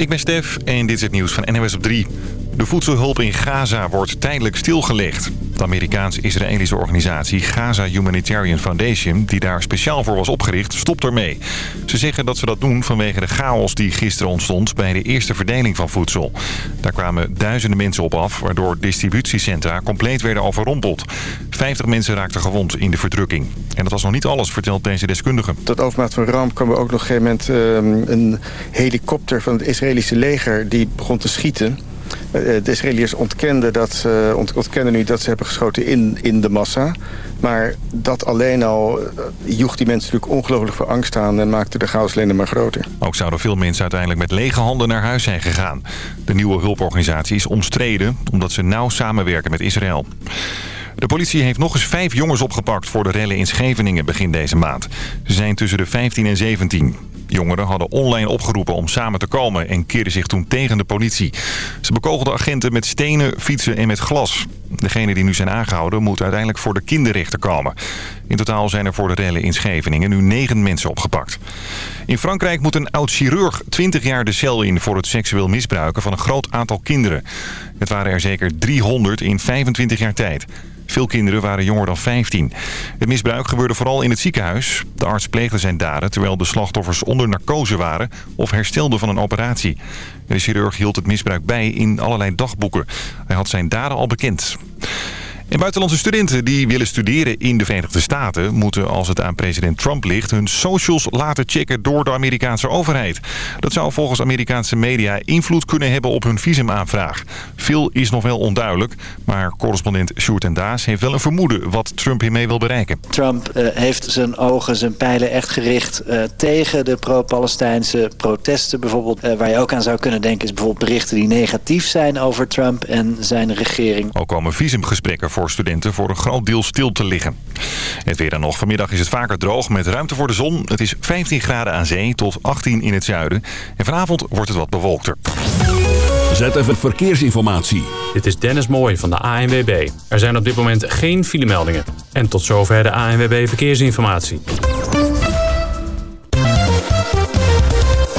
ik ben Stef en dit is het nieuws van NWS op 3. De voedselhulp in Gaza wordt tijdelijk stilgelegd. De Amerikaans-Israëlische organisatie Gaza Humanitarian Foundation... die daar speciaal voor was opgericht, stopt ermee. Ze zeggen dat ze dat doen vanwege de chaos die gisteren ontstond... bij de eerste verdeling van voedsel. Daar kwamen duizenden mensen op af... waardoor distributiecentra compleet werden overrompeld. 50 mensen raakten gewond in de verdrukking. En dat was nog niet alles, vertelt deze deskundige. Tot overmaat van ramp kwam er ook nog een gegeven moment... Ehm, een helikopter van het Israëlische leger die begon te schieten... Eh, de Israëliërs ontkenden, dat, ontkennen nu dat ze hebben geschoten in, in de massa. Maar dat alleen al uh, joeg die mensen natuurlijk ongelooflijk voor angst aan... en maakte de chaos alleen maar groter. Ook zouden veel mensen uiteindelijk met lege handen naar huis zijn gegaan. De nieuwe hulporganisatie is omstreden omdat ze nauw samenwerken met Israël. De politie heeft nog eens vijf jongens opgepakt voor de rellen in Scheveningen begin deze maand. Ze zijn tussen de 15 en 17. Jongeren hadden online opgeroepen om samen te komen en keerden zich toen tegen de politie. Ze bekogelden agenten met stenen, fietsen en met glas. Degenen die nu zijn aangehouden moeten uiteindelijk voor de kinderrechter komen. In totaal zijn er voor de rellen in Scheveningen nu negen mensen opgepakt. In Frankrijk moet een oud-chirurg 20 jaar de cel in voor het seksueel misbruiken van een groot aantal kinderen. Het waren er zeker 300 in 25 jaar tijd. Veel kinderen waren jonger dan 15. Het misbruik gebeurde vooral in het ziekenhuis. De arts pleegde zijn daden terwijl de slachtoffers onder narcose waren of herstelden van een operatie. De chirurg hield het misbruik bij in allerlei dagboeken. Hij had zijn daden al bekend. En buitenlandse studenten die willen studeren in de Verenigde Staten... moeten, als het aan president Trump ligt... hun socials laten checken door de Amerikaanse overheid. Dat zou volgens Amerikaanse media invloed kunnen hebben op hun visumaanvraag. Veel is nog wel onduidelijk, maar correspondent Sjoerd en Daas... heeft wel een vermoeden wat Trump hiermee wil bereiken. Trump uh, heeft zijn ogen, zijn pijlen echt gericht... Uh, tegen de pro-Palestijnse protesten bijvoorbeeld. Uh, waar je ook aan zou kunnen denken is bijvoorbeeld berichten die negatief zijn over Trump en zijn regering. Ook komen visumgesprekken voor voor studenten voor een groot deel stil te liggen. Het weer dan nog. Vanmiddag is het vaker droog met ruimte voor de zon. Het is 15 graden aan zee tot 18 in het zuiden. En vanavond wordt het wat bewolkter. ZFM Verkeersinformatie. Dit is Dennis Mooij van de ANWB. Er zijn op dit moment geen filemeldingen. En tot zover de ANWB Verkeersinformatie.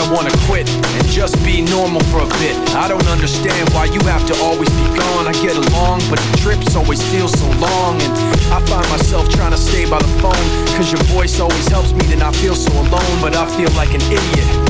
I wanna quit and just be normal for a bit. I don't understand why you have to always be gone. I get along, but the trips always feel so long. And I find myself trying to stay by the phone, cause your voice always helps me to not feel so alone. But I feel like an idiot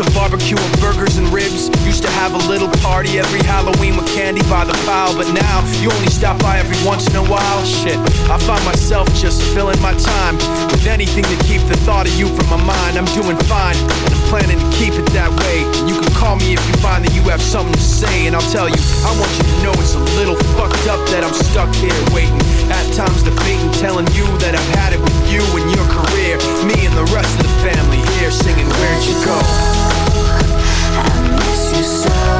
Doing fine, and burgers and ribs. Used to have a little party every Halloween with candy by the file. But now you only stop by every once in a while. Shit, I find myself just filling my time with anything to keep the thought of you from my mind. I'm doing fine and I'm planning to keep it that way. You can call me if you find that you have something to say, and I'll tell you. I want you to know it's a little fucked up that I'm stuck here waiting. At times debating, telling you that I've had it with you and your career. Me and the rest of the family here singing, Where'd you go? I miss you so.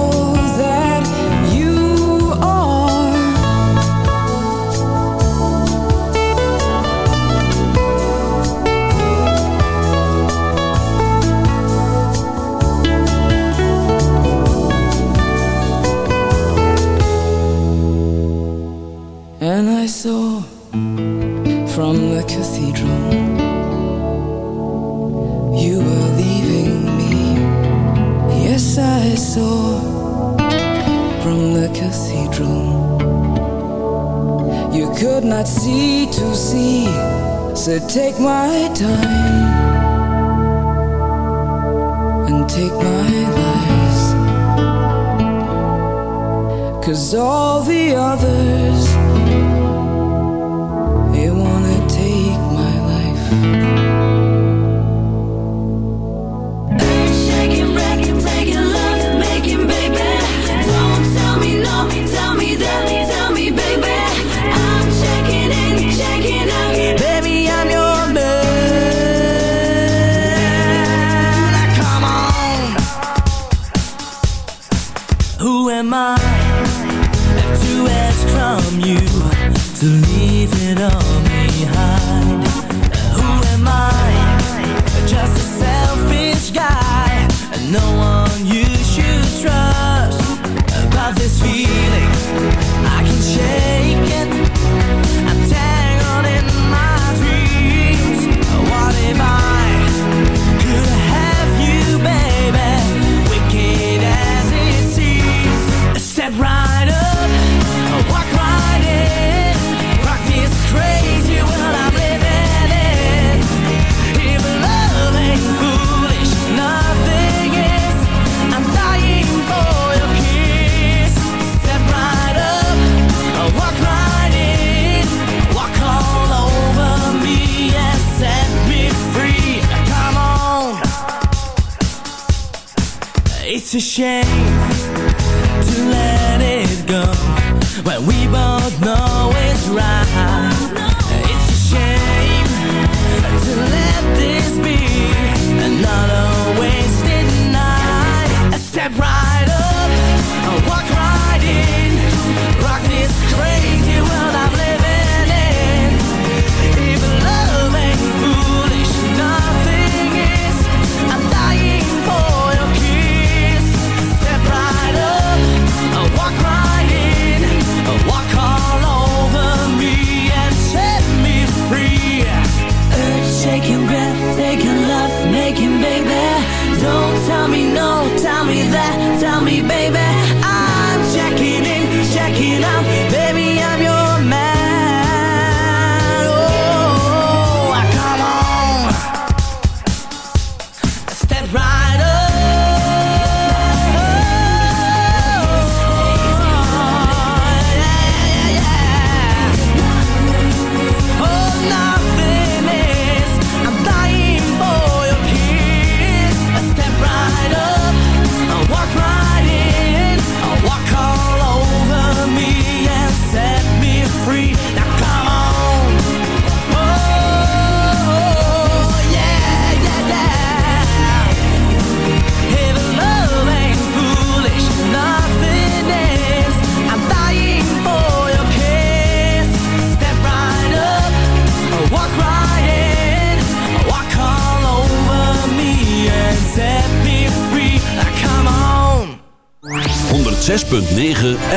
so take my time and take my lies. Cause all the others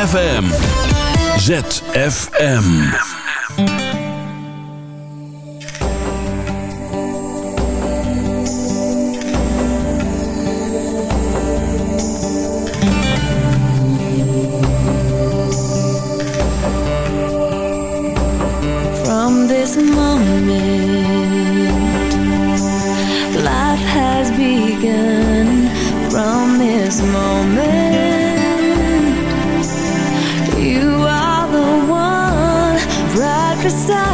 ZFM. Beside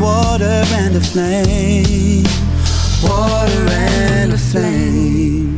water and a flame, water and a flame.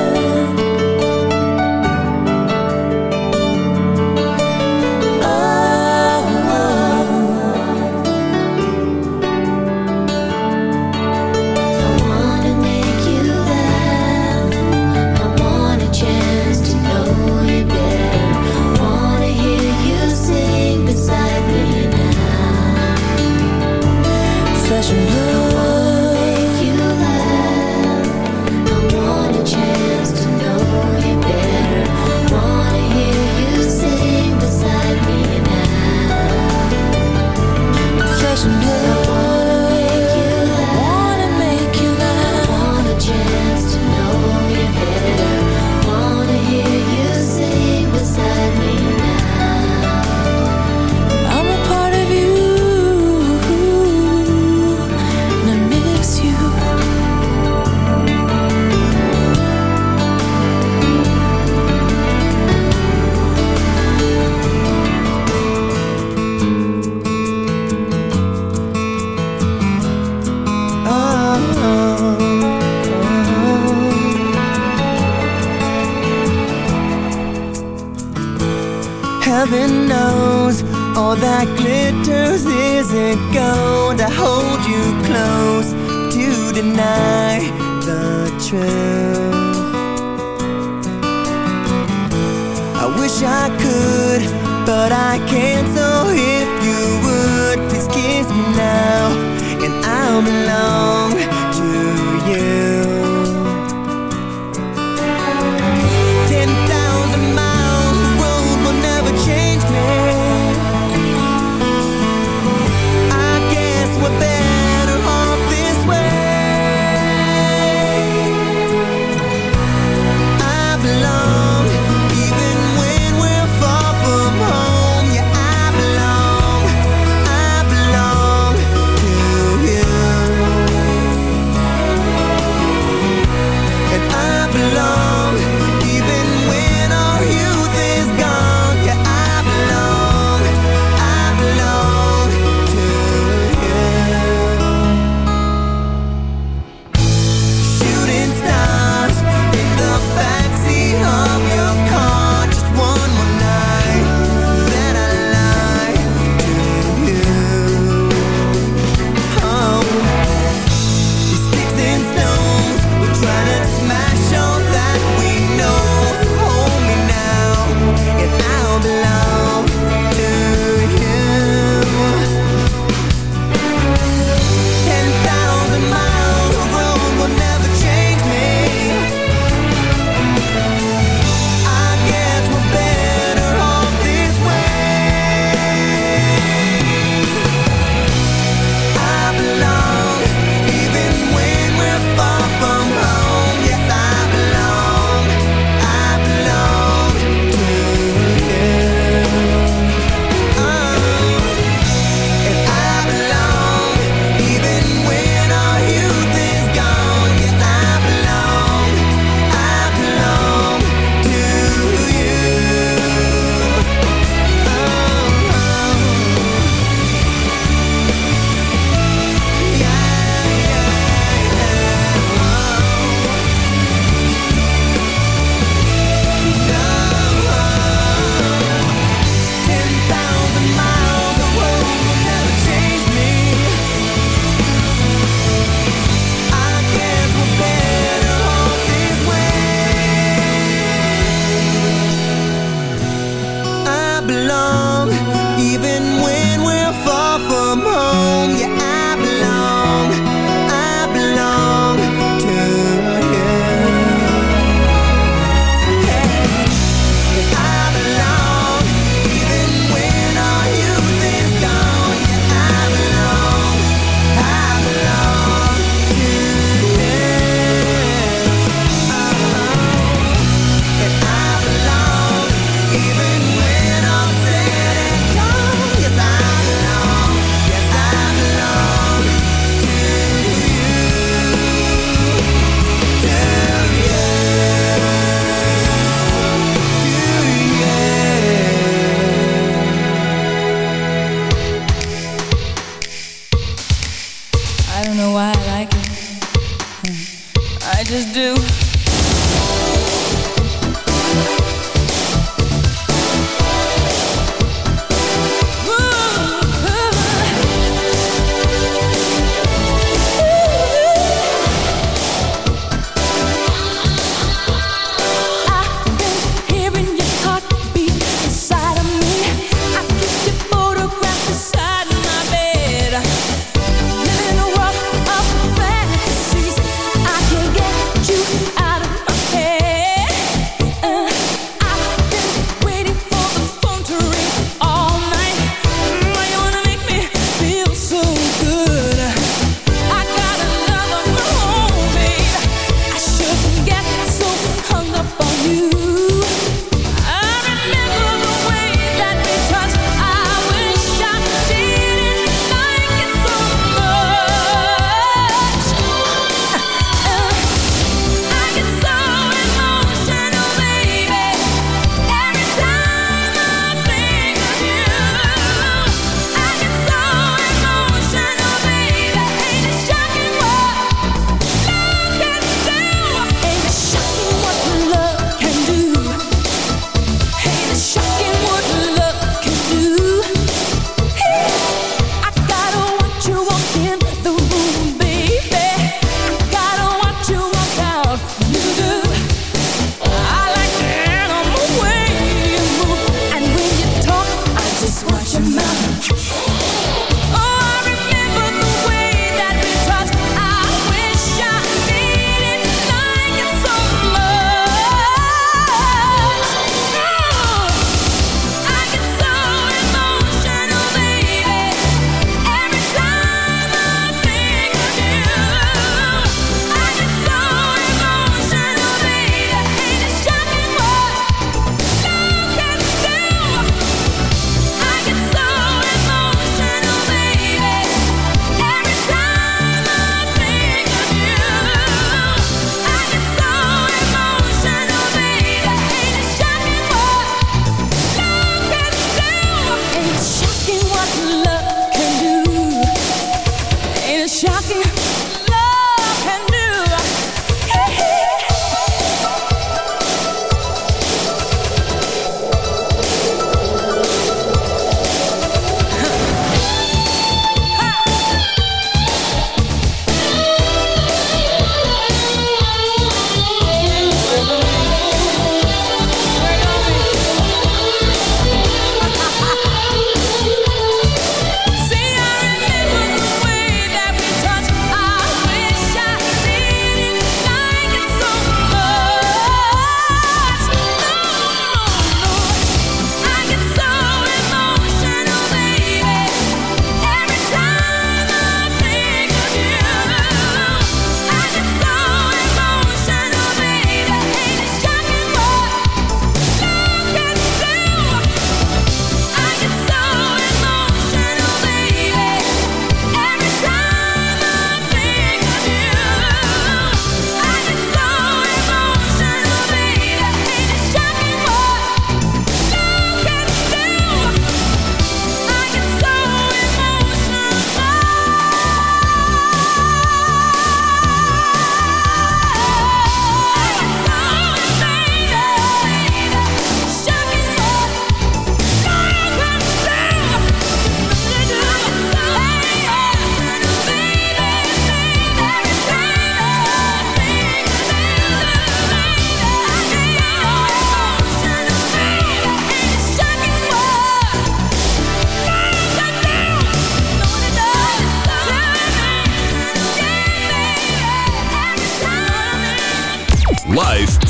什么？all that glitters isn't gold. I hold you close to deny the truth. I wish I could, but I can't.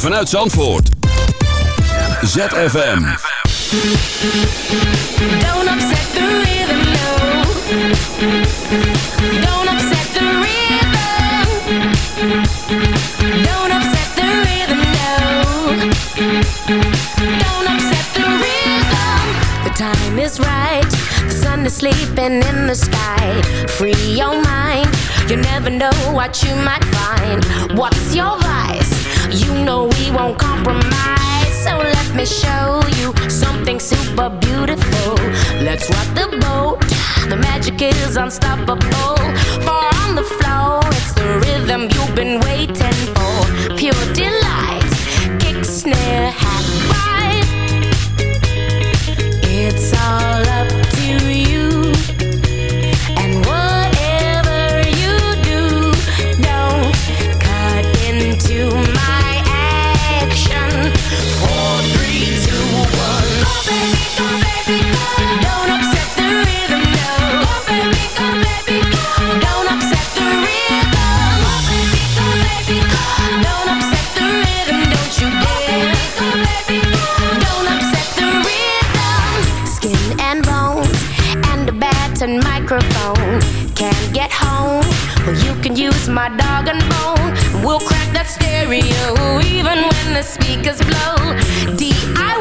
vanuit Zandvoort. ZFM. Don't upset the rhythm, no. Don't upset the rhythm. Don't upset the rhythm, no. Don't upset the rhythm. The time is right. The sun is sleeping in the sky. Free your mind. You never know what you might find. What's your vice? You know we won't compromise. So let me show you something super beautiful. Let's rock the boat. The magic is unstoppable. Far on the floor, it's the rhythm you've been waiting for. Pure delight, kick snare the speakers blow. DIY,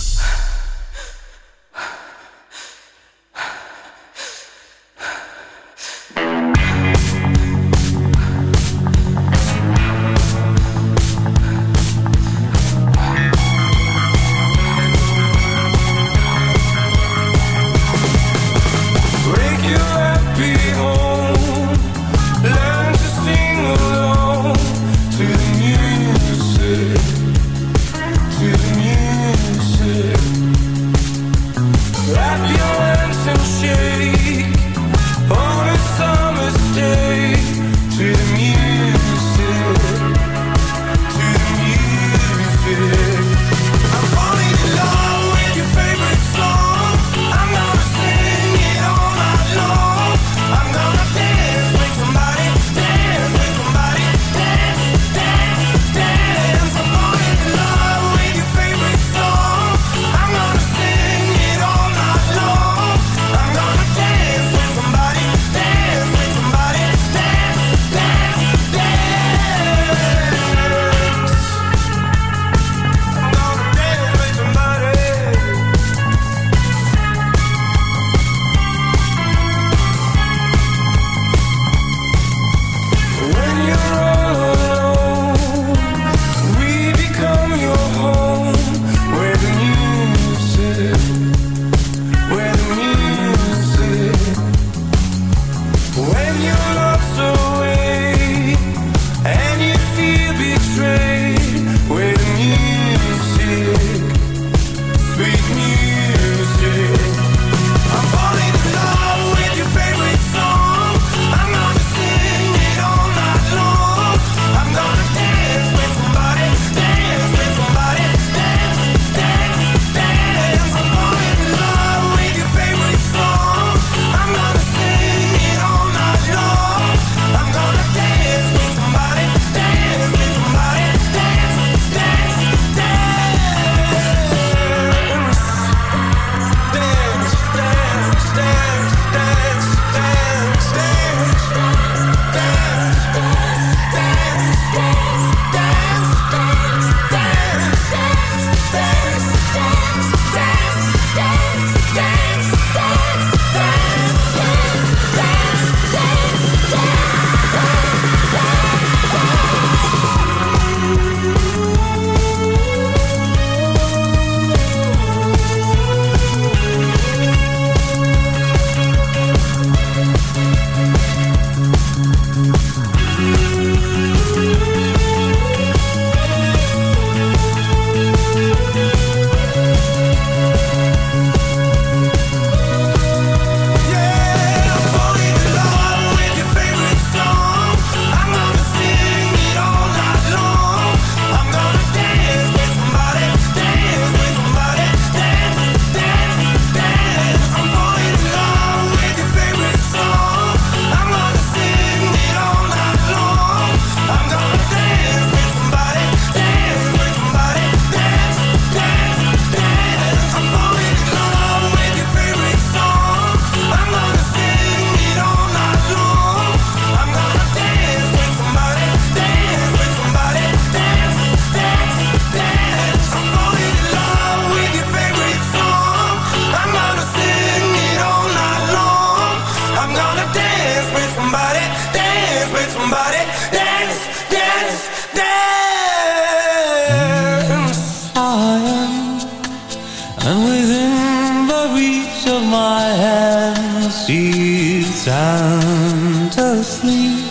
sound asleep.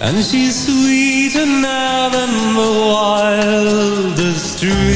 And she's sweeter now than the wildest dream.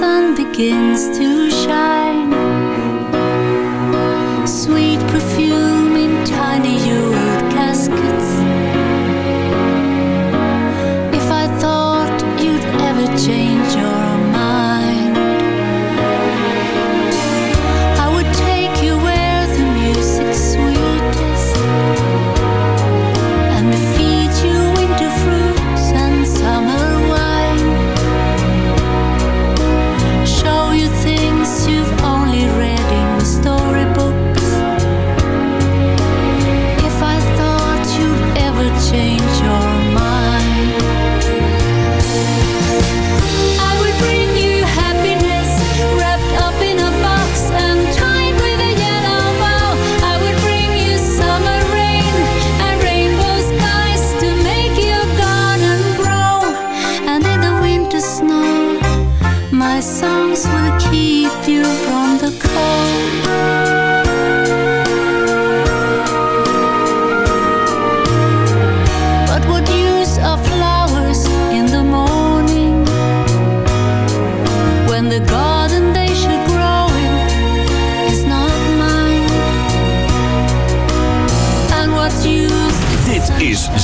sun begins to shine.